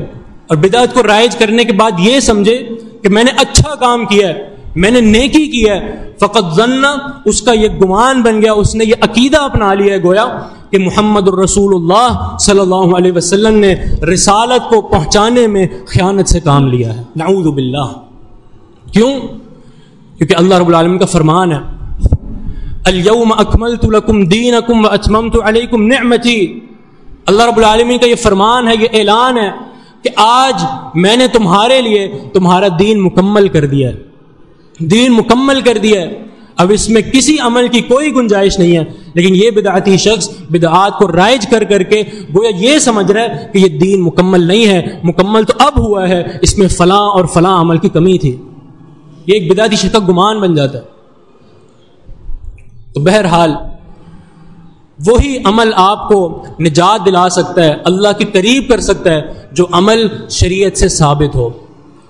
اور بدعت کو رائج کرنے کے بعد یہ سمجھے کہ میں نے اچھا کام کیا ہے، میں نے نیکی کی ہے فقط ضن اس کا یہ گمان بن گیا، اس نے یہ عقیدہ اپنا لیا ہے گویا کہ محمد الرسول اللہ صلی اللہ علیہ وسلم نے رسالت کو پہنچانے میں خیانت سے کام لیا ہے۔ نعوذ باللہ۔ کیوں؟ کیونکہ اللہ رب العالمین کا فرمان ہے۔ اليوم اکملت لکم دینکم و اتممت علیکم نعمتی۔ اللہ رب العالمین کا یہ فرمان ہے، یہ اعلان ہے کہ آج میں نے تمہارے لیے تمہارا دین مکمل کر دیا ہے۔ دین مکمل کر دیا ہے۔ اب اس میں کسی عمل کی کوئی گنجائش نہیں ہے، لیکن یہ بدعتی شخص بدعات کو رائج کر کر کے گویا یہ سمجھ رہا ہے کہ یہ دین مکمل نہیں ہے، مکمل تو اب ہوا ہے، اس میں فلاں اور فلاں عمل کی کمی تھی۔ یہ ایک بدعتی شخص کا گمان بن جاتا ہے۔ تو بہرحال، وہی عمل آپ کو نجات دلا سکتا ہے، اللہ کی قریب کر سکتا ہے جو عمل شریعت سے ثابت ہو۔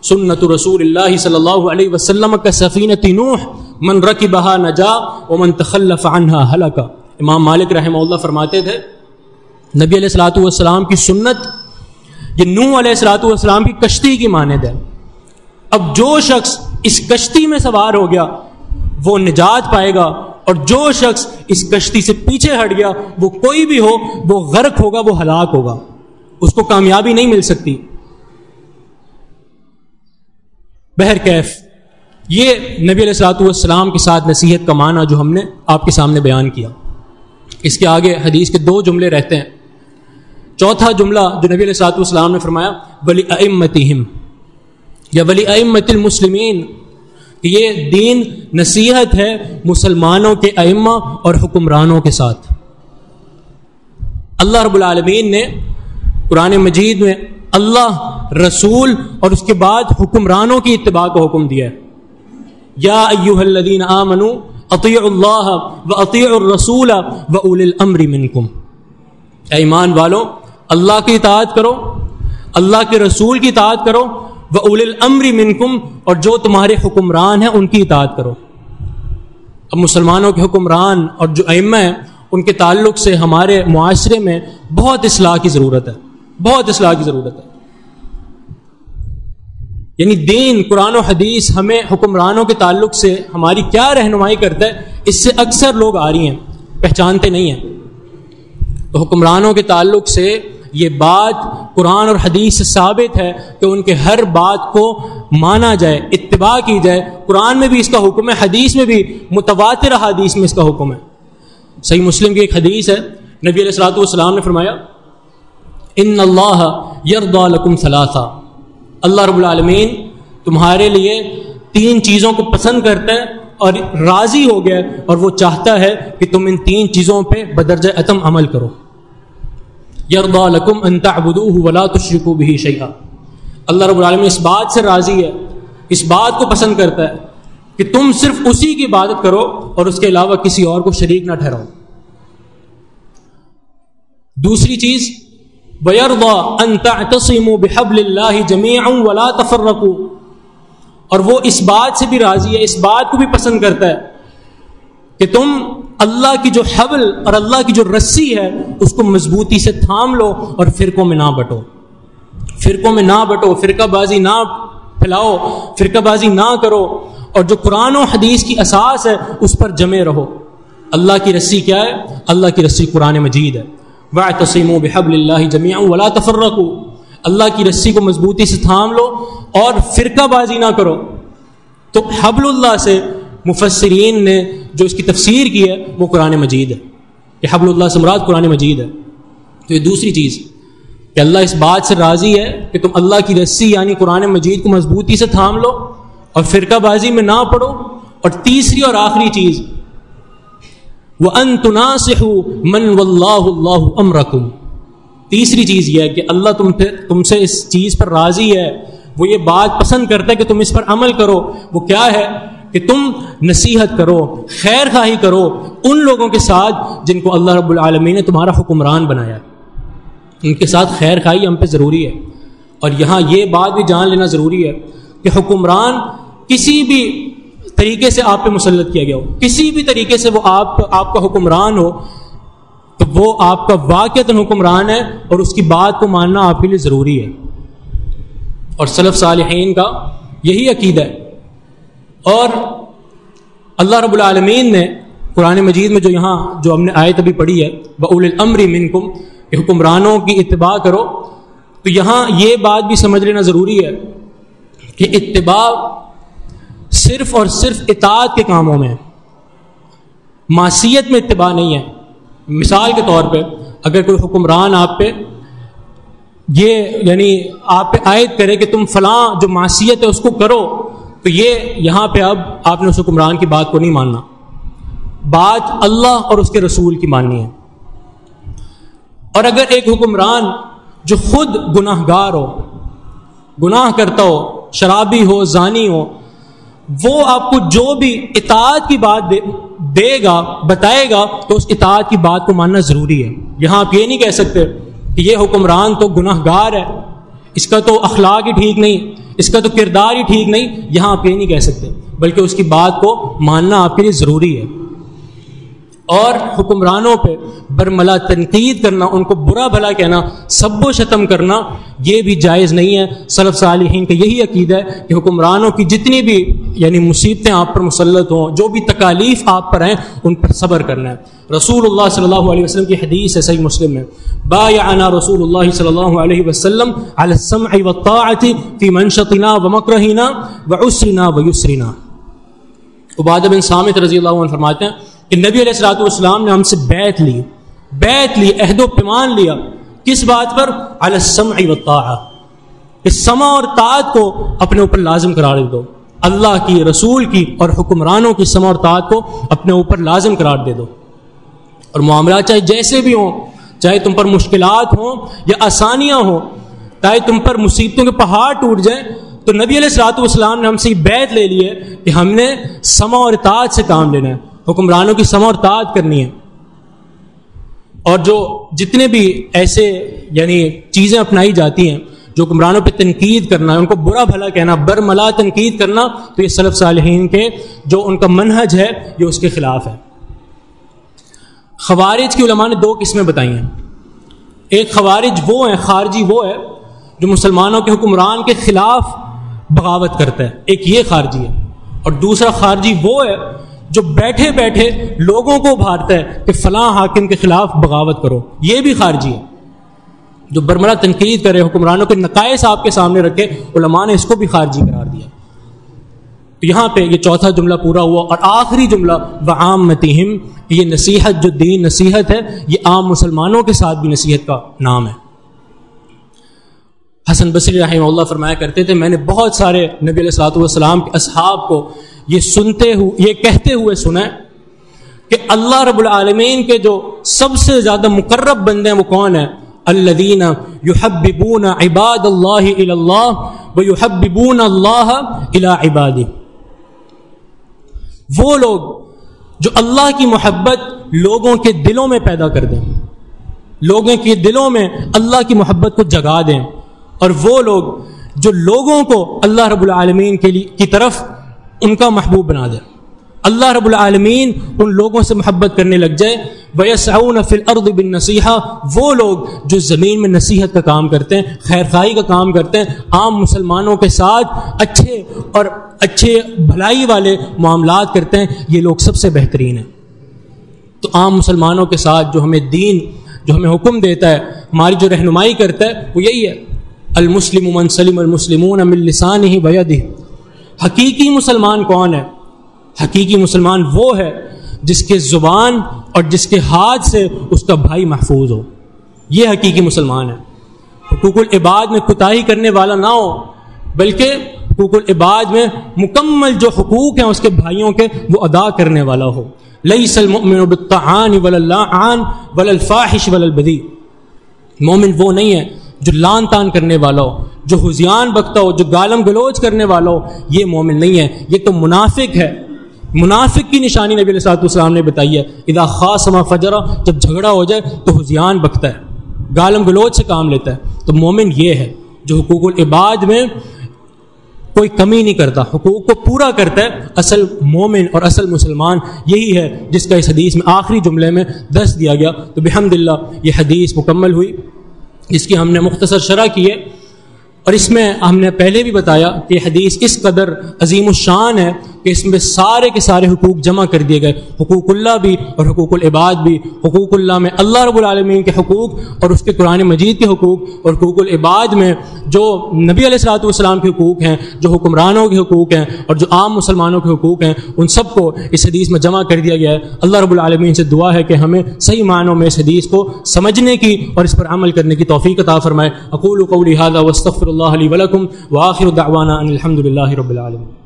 سنت رسول اللہ صلی اللہ علیہ وسلم کا سفینت نوح، من رکی بہا نجا و من تخلف عنہا حلقہ امام مالک رحمہ اللہ فرماتے تھے، نبی علیہ السلاۃ والسلام کی سنت، یہ نوح علیہ السلاۃ والسلام کی کشتی کی مانند ہے۔ اب جو شخص اس کشتی میں سوار ہو گیا، وہ نجات پائے گا، اور جو شخص اس کشتی سے پیچھے ہٹ گیا، وہ کوئی بھی ہو، وہ غرق ہوگا، وہ ہلاک ہوگا۔ اس کو کامیابی نہیں مل سکتی۔ بہر کیف، یہ نبی علیہ السلاۃ والسلام کے ساتھ نصیحت کا معنی جو ہم نے آپ کے سامنے بیان کیا۔ اس کے آگے حدیث کے دو جملے رہتے ہیں۔ چوتھا جملہ جو نبی علیہ السلاۃ والسلام نے فرمایا، ولی امتیم یا ولی امت المسلمین یہ دین نصیحت ہے مسلمانوں کے ائمہ اور حکمرانوں کے ساتھ۔ اللہ رب العالمین نے قرآن مجید میں اللہ، رسول اور اس کے بعد حکمرانوں کی اتباع کا حکم دیا ہے۔ یا ایوہ الذین آمنوا اطیع اللہ و اطیع الرسول و اول الامر منکم۔ اے ایمان والو، اللہ کی اطاعت کرو، اللہ کے رسول کی اطاعت کرو و اول الامر منکم، اور جو تمہارے حکمران ہیں ان کی اطاعت کرو۔ اب مسلمانوں کے حکمران اور جو ائمہ ہیں، ان کے تعلق سے ہمارے معاشرے میں بہت اصلاح کی ضرورت ہے۔ بہت اصلاح کی ضرورت ہے۔ یعنی دین، قرآن و حدیث ہمیں حکمرانوں کے تعلق سے ہماری کیا رہنمائی کرتا ہے، اس سے اکثر لوگ آ رہی ہیں، پہچانتے نہیں ہیں۔ تو حکمرانوں کے تعلق سے یہ بات قرآن اور حدیث سے ثابت ہے کہ ان کے ہر بات کو مانا جائے، اتباع کی جائے۔ قرآن میں بھی اس کا حکم ہے، حدیث میں بھی متواتر حدیث میں اس کا حکم ہے۔ صحیح مسلم کی ایک حدیث ہے، نبی علیہ السلاۃ والسلام نے فرمایا ان اللہ یرد لکم ثلاثہ اللہ رب العالمین تمہارے لیے تین چیزوں کو پسند کرتا ہے اور راضی ہو گیا اور وہ چاہتا ہے کہ تم ان تین چیزوں پہ بدرجہ اتم عمل کرو۔ یردا لکم ان تعبدوه ولا تشرکوا به شیئا. اللہ رب العالمین اس بات سے راضی ہے، اس بات کو پسند کرتا ہے کہ تم صرف اسی کی عبادت کرو اور اس کے علاوہ کسی اور کو شریک نہ ٹھہراؤ۔ دوسری چیز وَيَرْضَى أَن تَعْتَصِمُوا بِحَبْلِ اللَّهِ جَمِيعًا وَلَا تَفَرَّقُوا۔ اور وہ اس بات سے بھی راضی ہے، اس بات کو بھی پسند کرتا ہے کہ تم اللہ کی جو حبل اور اللہ کی جو رسی ہے، اس کو مضبوطی سے تھام لو اور فرقوں میں نہ بٹو۔ فرقوں میں نہ بٹو، فرقہ بازی نہ پھیلاؤ، فرقہ بازی نہ کرو۔ اور جو قرآن و حدیث کی اساس ہے، اس پر جمے رہو۔ اللہ کی رسی کیا ہے؟ اللہ کی رسی قرآن مجید ہے۔ وا تسیم و بحب اللہ جمع ولا تفرق اللہ کی رسی کو مضبوطی سے تھام لو اور فرقہ بازی نہ کرو۔ تو حبل اللہ سے مفسرین نے جو اس کی تفسیر کی ہے وہ قرآن مجید ہے۔ کہ حبل اللہ سے مراد قرآن مجید ہے۔ تو یہ دوسری چیز، کہ اللہ اس بات سے راضی ہے کہ تم اللہ کی رسی یعنی قرآن مجید کو مضبوطی سے تھام لو اور فرقہ بازی میں نہ پڑھو اور تیسری اور آخری چیز وہ انتناسح من و اللہ اللہ امرکم تیسری چیز یہ ہے کہ اللہ تم تم سے اس چیز پر راضی ہے۔ وہ یہ بات پسند کرتا ہے کہ تم اس پر عمل کرو۔ وہ کیا ہے؟ کہ تم نصیحت کرو، خیر خواہی کرو ان لوگوں کے ساتھ جن کو اللہ رب العالمین نے تمہارا حکمران بنایا۔ ان کے ساتھ خیر خواہی ہم پہ ضروری ہے۔ اور یہاں یہ بات بھی جان لینا ضروری ہے کہ حکمران کسی بھی طریقے سے آپ پہ مسلط کیا گیا ہو۔ کسی بھی طریقے سے وہ آپ آپ کا حکمران ہو، تو وہ آپ کا واقع حکمران ہے اور اس کی بات کو ماننا آپ کے لیے ضروری ہے۔ اور صلف صالحین کا یہی عقیدہ ہے۔ اور اللہ رب العالمین نے قرآن مجید میں جو یہاں جو ہم نے آیت ابھی پڑھی ہے بول العمر من کم کہ حکمرانوں کی اتباع کرو۔ تو یہاں یہ بات بھی سمجھ لینا ضروری ہے کہ اتباع صرف اور صرف اطاعت کے کاموں میں۔ معصیت میں اتباع نہیں ہے۔ مثال کے طور پہ اگر کوئی حکمران آپ پہ یہ یعنی آپ پہ عائد کرے کہ تم فلاں جو معصیت ہے اس کو کرو، تو یہ یہاں پہ اب آپ نے اس حکمران کی بات کو نہیں ماننا۔ بات اللہ اور اس کے رسول کی ماننی ہے۔ اور اگر ایک حکمران جو خود گناہ گار ہو، گناہ کرتا ہو، شرابی ہو، زانی ہو وہ آپ کو جو بھی اطاعت کی بات دے دے گا، بتائے گا، تو اس اطاعت کی بات کو ماننا ضروری ہے۔ یہاں آپ یہ نہیں کہہ سکتے کہ یہ حکمران تو گناہ گار ہے۔ اس کا تو اخلاق ہی ٹھیک نہیں، اس کا تو کردار ہی ٹھیک نہیں۔ یہاں آپ یہ نہیں کہہ سکتے، بلکہ اس کی بات کو ماننا آپ کے لیے ضروری ہے۔ اور حکمرانوں پہ برملا تنقید کرنا، ان کو برا بھلا کہنا، سب و شتم کرنا، یہ بھی جائز نہیں ہے۔ صلف صالحین کا یہی عقید ہے کہ حکمرانوں کی جتنی بھی یعنی مصیبتیں آپ پر مسلط ہوں، جو بھی تکالیف آپ پر ہیں، ان پر صبر کرنا ہے۔ رسول اللہ صلی اللہ علیہ وسلم کی حدیث ہے، صحیح مسلم میں۔ با یا رسول اللہ صلی اللہ علیہ وسلم علی السمع والطاعت فی منشطنا ومکرہنا وعسرنا ویسرنا عبادہ بن سامت رضی اللہ عنہ فرماتے ہیں کہ نبی علیہ السلاۃ والسلام نے ہم سے بیت لی بیت لی، عہد و پیمان لیا۔ کس بات پر؟ السمع والطاعہ کہ سما اور طاعت کو اپنے اوپر لازم قرار دو۔ اللہ کی، رسول کی اور حکمرانوں کی سما اور طاعت کو اپنے اوپر لازم قرار دے دو۔ اور معاملات چاہے جیسے بھی ہوں، چاہے تم پر مشکلات ہوں یا آسانیاں ہوں، چاہے تم پر مصیبتوں کے پہاڑ ٹوٹ جائیں، تو نبی علیہ السلاۃ والسلام نے ہم سے یہ بیت لے لی ہے کہ ہم نے سما اور اطاعت سے کام لینا ہے۔ حکمرانوں کی سم اور تعداد کرنی ہے۔ اور جو جتنے بھی ایسے یعنی چیزیں اپنائی جاتی ہیں، جو حکمرانوں پہ تنقید کرنا ہے، ان کو برا بھلا کہنا، برملا تنقید کرنا، تو یہ صلف صالحین کے جو ان کا منہج ہے، یہ اس کے خلاف ہے۔ خوارج کی علماء نے دو قسمیں بتائی ہیں۔ ایک خوارج وہ ہیں، خارجی وہ ہے، جو مسلمانوں کے حکمران کے خلاف بغاوت کرتا ہے۔ ایک یہ خارجی ہے۔ اور دوسرا خارجی وہ ہے جو بیٹھے بیٹھے لوگوں کو ابھارتا ہے کہ فلاں حاکم کے خلاف بغاوت کرو، یہ بھی خارجی ہے۔ جو برملا تنقید کرے حکمرانوں کے نقائص آپ کے سامنے رکھے، علماء نے اس کو بھی خارجی قرار دیا۔ تو یہاں پہ یہ چوتھا جملہ پورا ہوا اور آخری جملہ وہ عام متیم یہ نصیحت، جو دین نصیحت ہے، یہ عام مسلمانوں کے ساتھ بھی نصیحت کا نام ہے۔ حسن بصری رحمہ اللہ فرمایا کرتے تھے، میں نے بہت سارے نبی علیہ السلاۃ والسلام کے اصحاب کو یہ سنتے ہوئے یہ کہتے ہوئے سنا کہ اللہ رب العالمین کے جو سب سے زیادہ مقرب بندے ہیں وہ کون ہیں؟ الدین یحببون عباد اللہ اللہ و یحببون اللہ الا عبادی۔ وہ لوگ جو اللہ کی محبت لوگوں کے دلوں میں پیدا کر دیں، لوگوں کے دلوں میں اللہ کی محبت کو جگا دیں۔ اور وہ لوگ جو لوگوں کو اللہ رب العالمین کے لیے کی طرف ان کا محبوب بنا دے۔ اللہ رب العالمین ان لوگوں سے محبت کرنے لگ جائے۔ ویسعون فی الارض بالنصیحہ وہ لوگ جو زمین میں نصیحت کا کام کرتے ہیں خیر خائی کا کام کرتے ہیں، عام مسلمانوں کے ساتھ اچھے اور اچھے بھلائی والے معاملات کرتے ہیں، یہ لوگ سب سے بہترین ہیں۔ تو عام مسلمانوں کے ساتھ جو ہمیں دین جو ہمیں حکم دیتا ہے، ہماری جو رہنمائی کرتا ہے، وہ یہی ہے۔ المسلم من سلم المسلمون من لسان ہی حقیقی مسلمان کون ہے؟ حقیقی مسلمان وہ ہے جس کے زبان اور جس کے ہاتھ سے اس کا بھائی محفوظ ہو۔ یہ حقیقی مسلمان ہے۔ حقوق العباد میں کوتاہی کرنے والا نہ ہو، بلکہ حقوق العباد میں مکمل جو حقوق ہیں اس کے بھائیوں کے وہ ادا کرنے والا ہو۔ لئی سلم بالطعان وللعان وللفاحش وللبذی مومن وہ نہیں ہے جو لان تان کرنے والا ہو، جو حزیان بکتا ہو، جو گالم گلوچ کرنے والا ہو، یہ مومن نہیں ہے۔ یہ تو منافق ہے۔ منافق کی نشانی نبی علیہ السلام نے بتائی ہے۔ ادا خاص ما فجرا جب جھگڑا ہو جائے تو حزیان بکتا ہے۔ گالم گلوچ سے کام لیتا ہے۔ تو مومن یہ ہے جو حقوق العباد میں کوئی کمی نہیں کرتا، حقوق کو پورا کرتا ہے۔ اصل مومن اور اصل مسلمان یہی ہے جس کا اس حدیث میں آخری جملے میں دس دیا گیا۔ تو بحمد اللہ یہ حدیث مکمل ہوئی۔ جس کی ہم نے مختصر شرح کی ہے اور اس میں ہم نے پہلے بھی بتایا کہ حدیث اس قدر عظیم الشان ہے کہ اس میں سارے کے سارے حقوق جمع کر دیے گئے۔ حقوق اللہ بھی اور حقوق العباد بھی۔ حقوق اللہ میں اللہ رب العالمین کے حقوق اور اس کے قرآن مجید کے حقوق اور حقوق العباد میں جو نبی علیہ السلاۃ والسلام کے حقوق ہیں، جو حکمرانوں کے حقوق ہیں اور جو عام مسلمانوں کے حقوق ہیں، ان سب کو اس حدیث میں جمع کر دیا گیا ہے۔ اللہ رب العالمین سے دعا ہے کہ ہمیں صحیح معنوں میں اس حدیث کو سمجھنے کی اور اس پر عمل کرنے کی توفیق عطا فرمائے۔ اقول قولی هذا واستغفر اللہ علی ولکم واخر دعوانا ان الحمد للہ رب العالمین۔